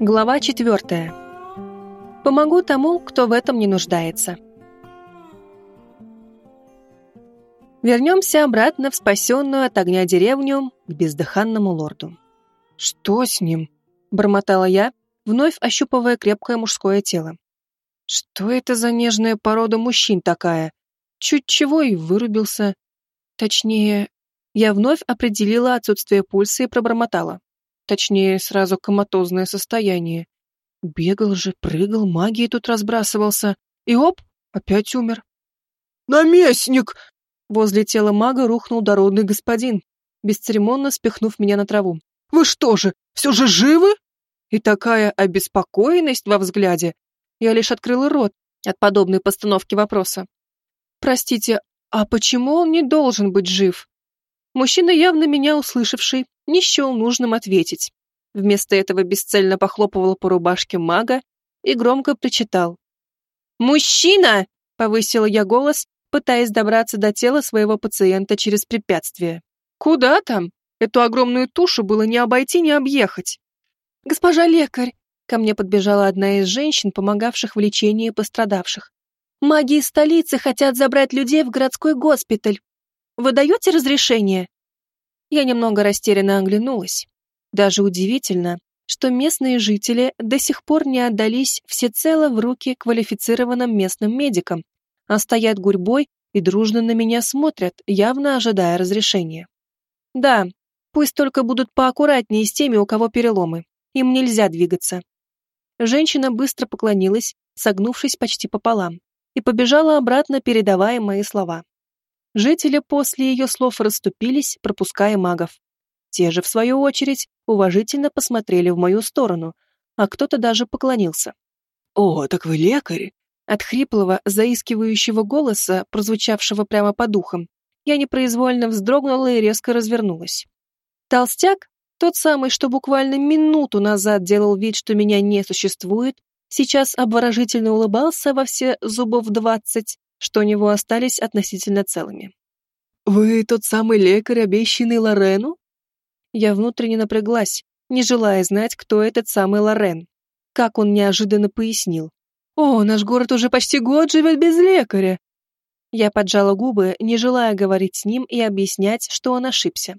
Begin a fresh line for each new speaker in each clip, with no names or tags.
Глава четвертая. Помогу тому, кто в этом не нуждается. Вернемся обратно в спасенную от огня деревню к бездыханному лорду. «Что с ним?» — бормотала я, вновь ощупывая крепкое мужское тело. «Что это за нежная порода мужчин такая? Чуть чего и вырубился. Точнее, я вновь определила отсутствие пульса и пробормотала. Точнее, сразу коматозное состояние. Бегал же, прыгал, магией тут разбрасывался. И оп, опять умер.
«Наместник!»
Возле тела мага рухнул дородный господин, бесцеремонно спихнув меня на траву.
«Вы что же, все же живы?»
И такая обеспокоенность во взгляде. Я лишь открыла рот от подобной постановки вопроса. «Простите, а почему он не должен быть жив?» Мужчина, явно меня услышавший, не счел нужным ответить. Вместо этого бесцельно похлопывал по рубашке мага и громко прочитал. «Мужчина!» — повысила я голос, пытаясь добраться до тела своего пациента через препятствие. «Куда там? Эту огромную тушу было не обойти, не объехать». «Госпожа лекарь!» — ко мне подбежала одна из женщин, помогавших в лечении пострадавших. «Маги из столицы хотят забрать людей в городской госпиталь. Вы даете разрешение?» Я немного растерянно оглянулась. Даже удивительно, что местные жители до сих пор не отдались всецело в руки квалифицированным местным медикам, а стоят гурьбой и дружно на меня смотрят, явно ожидая разрешения. Да, пусть только будут поаккуратнее с теми, у кого переломы. Им нельзя двигаться. Женщина быстро поклонилась, согнувшись почти пополам, и побежала обратно, передавая мои слова. Жители после ее слов расступились, пропуская магов. Те же, в свою очередь, уважительно посмотрели в мою сторону, а кто-то даже поклонился.
«О, так вы лекарь!»
От хриплого, заискивающего голоса, прозвучавшего прямо по духам, я непроизвольно вздрогнула и резко развернулась. Толстяк, тот самый, что буквально минуту назад делал вид, что меня не существует, сейчас обворожительно улыбался во все зубов двадцать, что у него остались относительно целыми.
«Вы тот самый лекарь, обещанный Лорену?»
Я внутренне напряглась, не желая знать, кто этот самый Лорен. Как он неожиданно пояснил. «О, наш город уже почти год живет без лекаря!» Я поджала губы, не желая говорить с ним и объяснять, что он ошибся.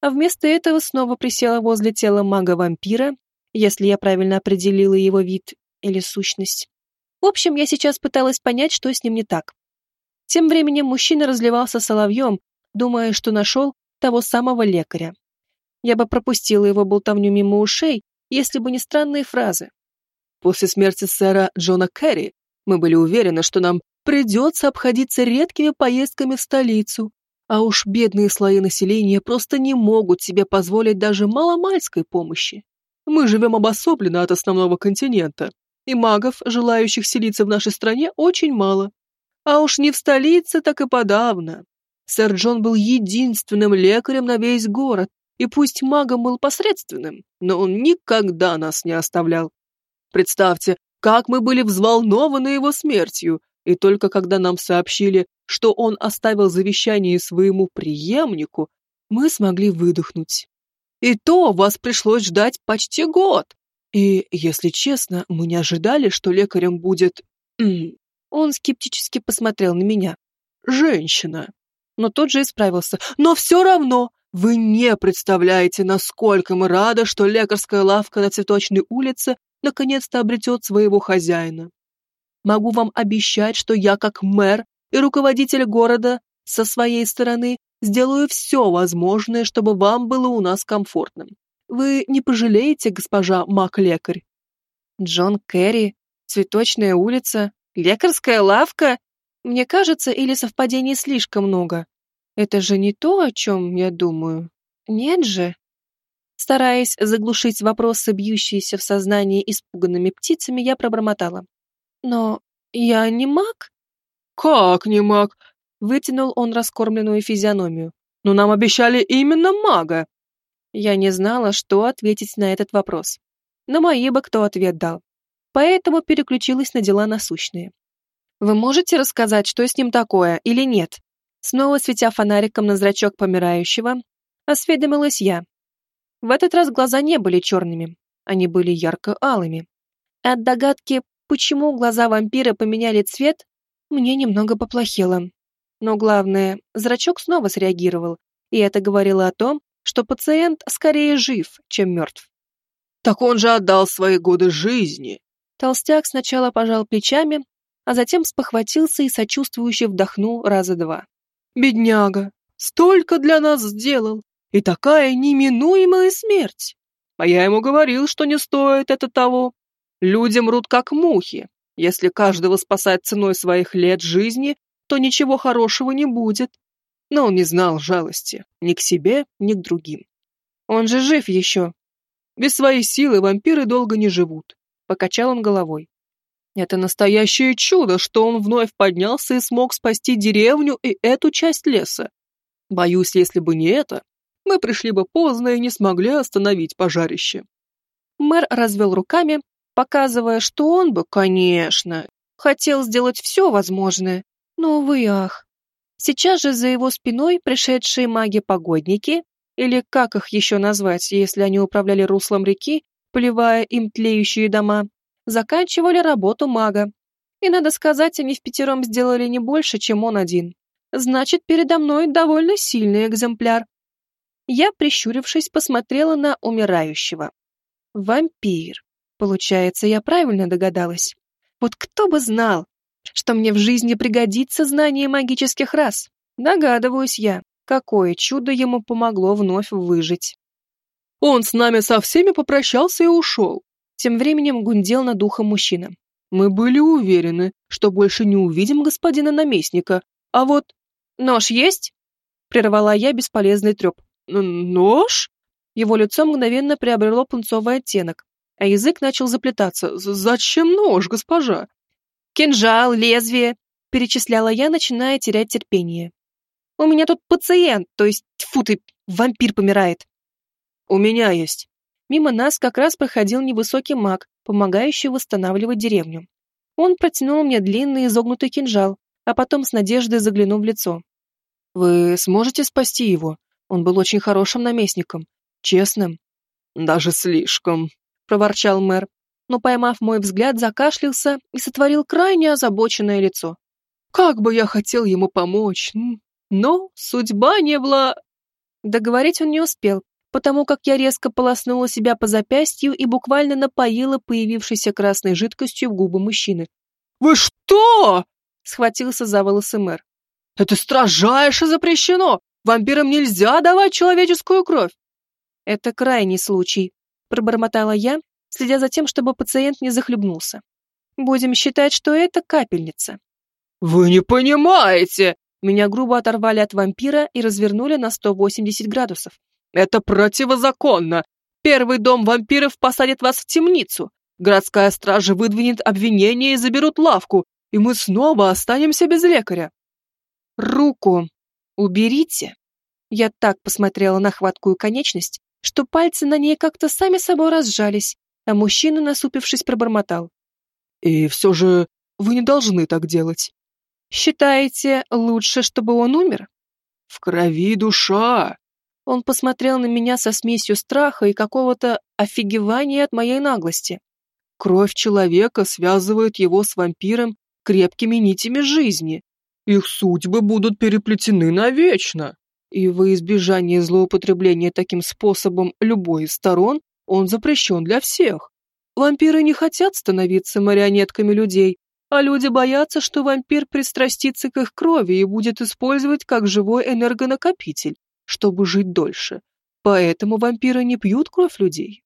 А вместо этого снова присела возле тела мага-вампира, если я правильно определила его вид или сущность. В общем, я сейчас пыталась понять, что с ним не так. Тем временем мужчина разливался соловьем, думая, что нашел того самого лекаря. Я бы пропустила его болтовню мимо ушей, если бы не странные фразы.
После смерти сэра Джона Керри мы были уверены, что нам придется обходиться редкими поездками в столицу, а уж бедные слои населения просто не могут себе позволить даже маломальской помощи. Мы живем обособленно от основного континента, и магов, желающих селиться в нашей стране, очень мало. А уж не в столице, так и подавно. Сэр Джон был единственным лекарем на весь город, и пусть магом был посредственным, но он никогда нас не оставлял. Представьте, как мы были взволнованы его смертью, и только когда нам сообщили, что он оставил завещание своему преемнику, мы смогли выдохнуть. И то вас пришлось ждать почти год. И, если честно, мы не ожидали, что лекарем будет... Он скептически посмотрел на меня. Женщина. Но тот же исправился. Но все равно, вы не представляете, насколько мы рады, что лекарская лавка на Цветочной улице наконец-то обретет своего хозяина. Могу вам обещать, что я, как мэр и руководитель города, со своей стороны, сделаю все возможное, чтобы вам было у нас комфортно. Вы не пожалеете, госпожа маг-лекарь?» «Джон Керри, Цветочная улица, лекарская лавка? Мне кажется, или совпадений слишком много? Это же не то, о чем я думаю. Нет же?» Стараясь заглушить вопросы, бьющиеся в сознании испуганными птицами, я пробормотала. «Но я не маг?» «Как не маг?» — вытянул он раскормленную физиономию. «Но нам обещали именно мага!»
Я не знала, что ответить на этот вопрос. На мои бы кто ответ дал. Поэтому переключилась на дела насущные. «Вы можете рассказать, что с ним такое, или нет?» Снова светя фонариком на зрачок помирающего, осведомилась я. В этот раз глаза не были черными. Они были ярко-алыми. От догадки, почему глаза вампира поменяли цвет, мне немного поплохело. Но главное, зрачок снова среагировал, и это говорило о том, что пациент скорее жив, чем мертв.
«Так он же отдал свои годы жизни!»
Толстяк сначала пожал плечами, а затем спохватился и сочувствующе вдохнул раза два.
«Бедняга! Столько для нас сделал! И такая неминуемая смерть! А я ему говорил, что не стоит это того. Люди мрут как мухи. Если каждого спасать ценой своих лет жизни, то ничего хорошего не будет. Но он не знал жалости ни к себе, ни к другим.
Он же жив еще.
Без своей силы вампиры долго не живут. Покачал он головой. Это настоящее чудо, что он вновь поднялся и смог спасти деревню и эту часть леса. Боюсь, если бы не это, мы пришли бы поздно и не смогли остановить пожарище.
Мэр развел руками, показывая, что он бы, конечно, хотел сделать все возможное, но, увы, ах. Сейчас же за его спиной пришедшие маги-погодники, или как их еще назвать, если они управляли руслом реки, поливая им тлеющие дома, заканчивали работу мага. И, надо сказать, они в пятером сделали не больше, чем он один. Значит, передо мной довольно сильный экземпляр. Я, прищурившись, посмотрела на умирающего. Вампир. Получается, я правильно догадалась. Вот кто бы знал, что мне в жизни пригодится знание магических рас. Догадываюсь я, какое чудо ему помогло вновь выжить.
Он с нами со всеми попрощался и ушел.
Тем временем гундел над ухом мужчина.
Мы были уверены, что больше не увидим господина наместника, а вот...
Нож есть? Прервала я бесполезный треп.
Нож?
Его лицо мгновенно приобрело пунцовый оттенок, а язык начал заплетаться.
«Зачем нож, госпожа?»
«Кинжал, лезвие», — перечисляла я, начиная терять терпение. «У меня тут пациент, то есть, тьфу ты, вампир помирает».
«У меня есть».
Мимо нас как раз проходил невысокий маг, помогающий восстанавливать деревню. Он протянул мне длинный изогнутый кинжал, а потом с надеждой заглянул в лицо.
«Вы сможете спасти его? Он был очень хорошим наместником, честным». «Даже слишком», — проворчал мэр, но, поймав мой взгляд, закашлялся и сотворил крайне озабоченное лицо. «Как бы я хотел ему помочь, но судьба не была...»
Договорить он не успел, потому как я резко полоснула себя по запястью и буквально напоила появившейся красной жидкостью в губы мужчины.
«Вы что?»
— схватился за волосы мэр.
«Это строжайше запрещено! Вампирам нельзя давать человеческую кровь!»
«Это крайний случай», — пробормотала я, следя за тем, чтобы пациент не захлебнулся. «Будем считать, что это капельница».
«Вы не понимаете!»
Меня грубо оторвали от вампира и развернули на 180 градусов.
Это противозаконно. Первый дом вампиров посадит вас в темницу. Городская стража выдвинет обвинение и заберут лавку, и мы снова останемся без лекаря.
Руку уберите. Я так посмотрела на хваткую конечность, что пальцы на ней как-то сами собой разжались, а мужчина, насупившись, пробормотал.
И все же вы не должны так делать.
Считаете, лучше, чтобы он умер?
В крови душа.
Он посмотрел на меня со смесью страха и какого-то офигевания от моей наглости.
Кровь человека связывает его с вампиром крепкими нитями жизни. Их судьбы будут переплетены навечно. И во избежание злоупотребления таким способом любой из сторон он запрещен для всех. Вампиры не хотят становиться марионетками людей, а люди боятся, что вампир пристрастится к их крови и будет использовать как живой энергонакопитель чтобы жить дольше. Поэтому вампиры не пьют кровь людей.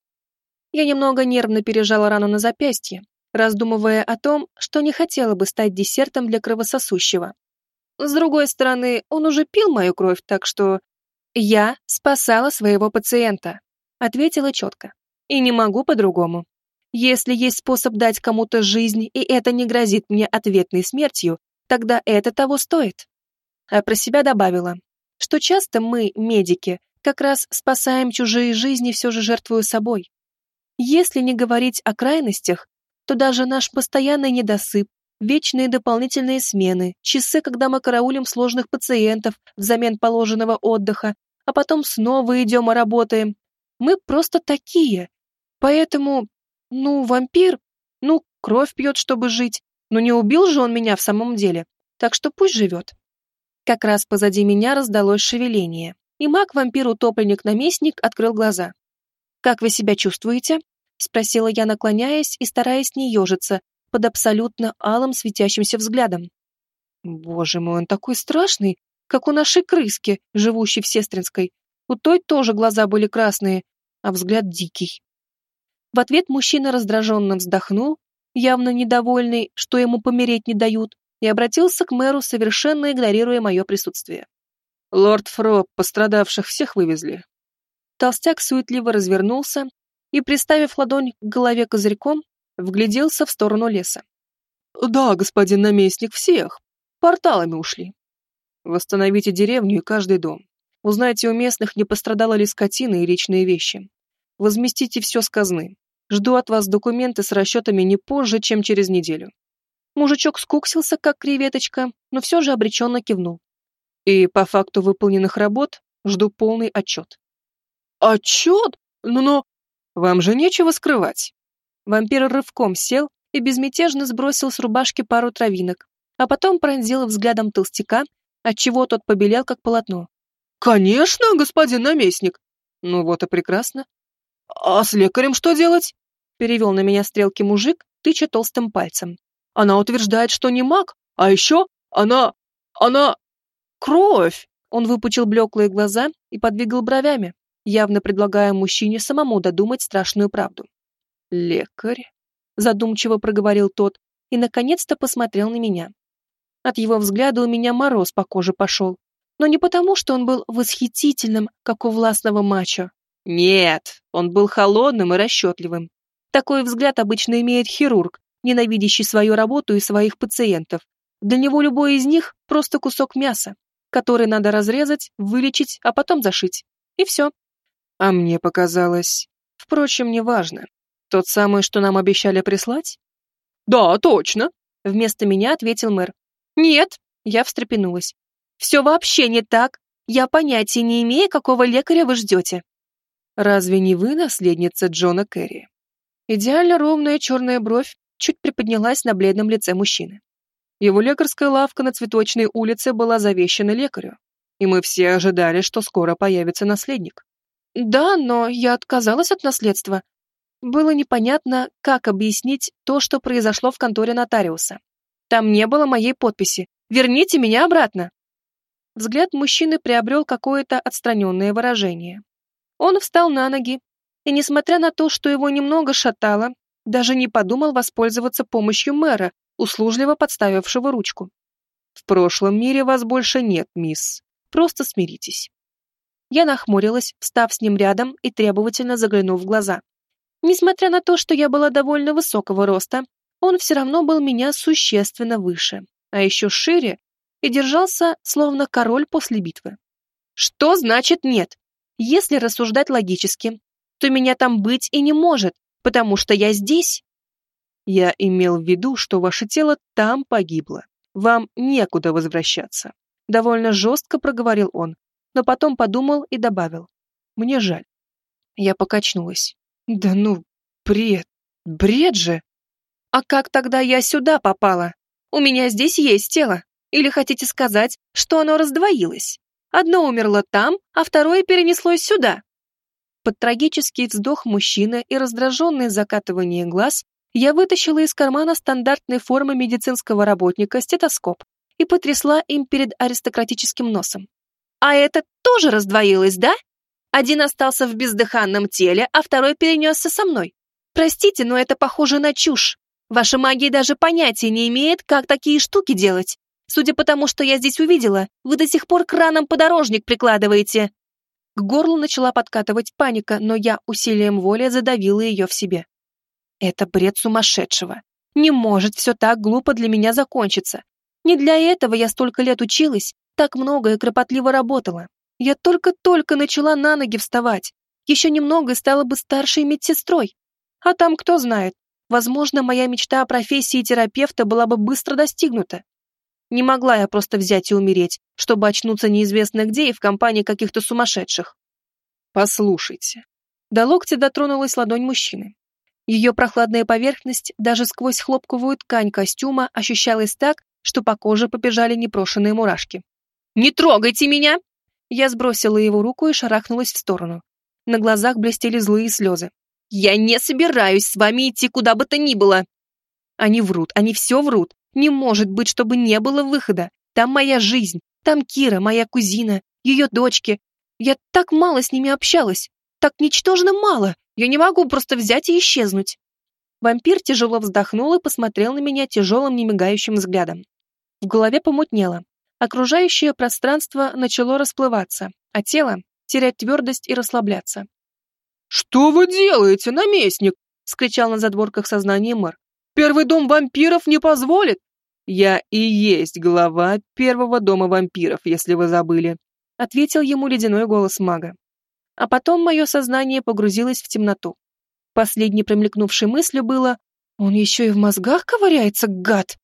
Я немного нервно пережала рану на запястье, раздумывая о том, что не хотела бы стать десертом для кровососущего. С другой стороны, он уже пил мою кровь, так что... Я спасала своего пациента, ответила четко. И не могу по-другому. Если есть способ дать кому-то жизнь, и это не грозит мне ответной смертью, тогда это того стоит. А про себя добавила что часто мы, медики, как раз спасаем чужие жизни, все же жертвуя собой. Если не говорить о крайностях, то даже наш постоянный недосып, вечные дополнительные смены, часы, когда мы караулим сложных пациентов взамен положенного отдыха, а потом снова идем и работаем. Мы просто такие. Поэтому, ну, вампир, ну, кровь пьет, чтобы жить. Но не убил же он меня в самом деле, так что пусть живет. Как раз позади меня раздалось шевеление, и маг-вампир-утопленник-наместник открыл глаза. «Как вы себя чувствуете?» — спросила я, наклоняясь и стараясь не ежиться под абсолютно алым светящимся взглядом. Боже мой, он такой страшный, как у нашей крыски, живущей в Сестринской. У той тоже глаза были красные, а взгляд дикий. В ответ мужчина раздраженно вздохнул, явно недовольный, что ему помереть не дают, и обратился к мэру, совершенно игнорируя мое присутствие.
«Лорд Фро, пострадавших всех вывезли».
Толстяк суетливо развернулся и, приставив ладонь к голове козырьком, вгляделся в сторону леса.
«Да, господин наместник, всех. Порталами ушли. Восстановите деревню и каждый дом. Узнайте у местных, не пострадала ли скотина и личные вещи. Возместите все с казны. Жду от вас документы с расчетами не позже, чем через неделю.
Мужичок скуксился, как креветочка, но все же обреченно кивнул.
И по факту выполненных работ жду полный отчет. Отчет? Ну, но... Вам же нечего скрывать.
Вампир рывком сел и безмятежно сбросил с рубашки пару травинок, а потом пронзил взглядом толстяка, отчего тот побелел, как полотно.
«Конечно, господин наместник!» «Ну вот и прекрасно. А с лекарем что делать?»
Перевел на меня стрелки мужик, тыча толстым пальцем.
«Она утверждает, что не маг, а еще она... она... кровь!»
Он выпучил блеклые глаза и подвигал бровями, явно предлагая мужчине самому додумать страшную правду.
«Лекарь?»
— задумчиво проговорил тот и, наконец-то, посмотрел на меня. От его взгляда у меня мороз по коже пошел. Но не потому, что он был восхитительным, как у властного мачо. Нет, он был холодным и расчетливым. Такой взгляд обычно имеет хирург, ненавидящий свою работу и своих пациентов. Для него любой из них – просто кусок мяса, который надо разрезать, вылечить, а потом зашить. И все.
А мне показалось... Впрочем, неважно. Тот самый, что нам обещали прислать?
Да, точно. Вместо меня ответил мэр. «Нет», — я встрепенулась. «Все вообще не так. Я понятия не имею, какого лекаря вы ждете».
«Разве не вы наследница Джона Керри?» Идеально ровная черная бровь чуть приподнялась на бледном лице мужчины. Его лекарская лавка на Цветочной улице была завещана лекарю, и мы все ожидали, что скоро появится наследник.
«Да, но я отказалась от наследства». Было непонятно, как объяснить то, что произошло в конторе нотариуса. Там не было моей подписи. Верните меня обратно!» Взгляд мужчины приобрел какое-то отстраненное выражение. Он встал на ноги и, несмотря на то, что его немного шатало, даже не подумал воспользоваться помощью мэра, услужливо подставившего ручку.
«В прошлом мире вас больше нет, мисс. Просто смиритесь».
Я нахмурилась, встав с ним рядом и требовательно заглянув в глаза. Несмотря на то, что я была довольно высокого роста, он все равно был меня существенно выше, а еще шире, и держался, словно король после битвы. Что значит нет? Если рассуждать логически, то меня там быть и не может, потому что я здесь.
Я имел в виду, что ваше тело там погибло. Вам некуда возвращаться. Довольно жестко проговорил он, но потом подумал и добавил. Мне жаль. Я покачнулась. Да ну, бред, бред же.
А как тогда я сюда попала? У меня здесь есть тело. Или хотите сказать, что оно раздвоилось? Одно умерло там, а второе перенеслось сюда. Под трагический вздох мужчины и раздраженное закатывание глаз я вытащила из кармана стандартной формы медицинского работника стетоскоп и потрясла им перед аристократическим носом. А это тоже раздвоилось, да? Один остался в бездыханном теле, а второй перенесся со мной. Простите, но это похоже на чушь. Ваша магия даже понятия не имеет, как такие штуки делать. Судя по тому, что я здесь увидела, вы до сих пор краном подорожник прикладываете». К горлу начала подкатывать паника, но я усилием воли задавила ее в себе. Это бред сумасшедшего. Не может все так глупо для меня закончиться. Не для этого я столько лет училась, так много и кропотливо работала. Я только-только начала на ноги вставать. Еще немного и стала бы старшей медсестрой. А там кто знает, возможно, моя мечта о профессии терапевта была бы быстро достигнута. Не могла я просто взять и умереть, чтобы очнуться неизвестно где и в компании каких-то сумасшедших.
Послушайте,
До локтя дотронулась ладонь мужчины. Ее прохладная поверхность даже сквозь хлопковую ткань костюма ощущалась так, что по коже побежали непрошенные мурашки. «Не трогайте меня!» Я сбросила его руку и шарахнулась в сторону. На глазах блестели злые слезы. «Я не собираюсь с вами идти куда бы то ни было!» Они врут, они все врут. Не может быть, чтобы не было выхода. Там моя жизнь, там Кира, моя кузина, ее дочки. Я так мало с ними общалась, так ничтожно мало. Я не могу просто взять и исчезнуть. Вампир тяжело вздохнул и посмотрел на меня тяжелым немигающим взглядом. В голове помутнело. Окружающее пространство начало расплываться, а тело терять твердость и расслабляться.
«Что вы делаете, наместник?» — скричал на задворках сознания мэр. «Первый дом вампиров не позволит!» «Я и есть глава первого дома вампиров, если вы забыли», — ответил ему ледяной голос мага.
А потом мое сознание погрузилось в темноту. Последней промелькнувшей мыслью было «Он еще и в мозгах ковыряется, гад!»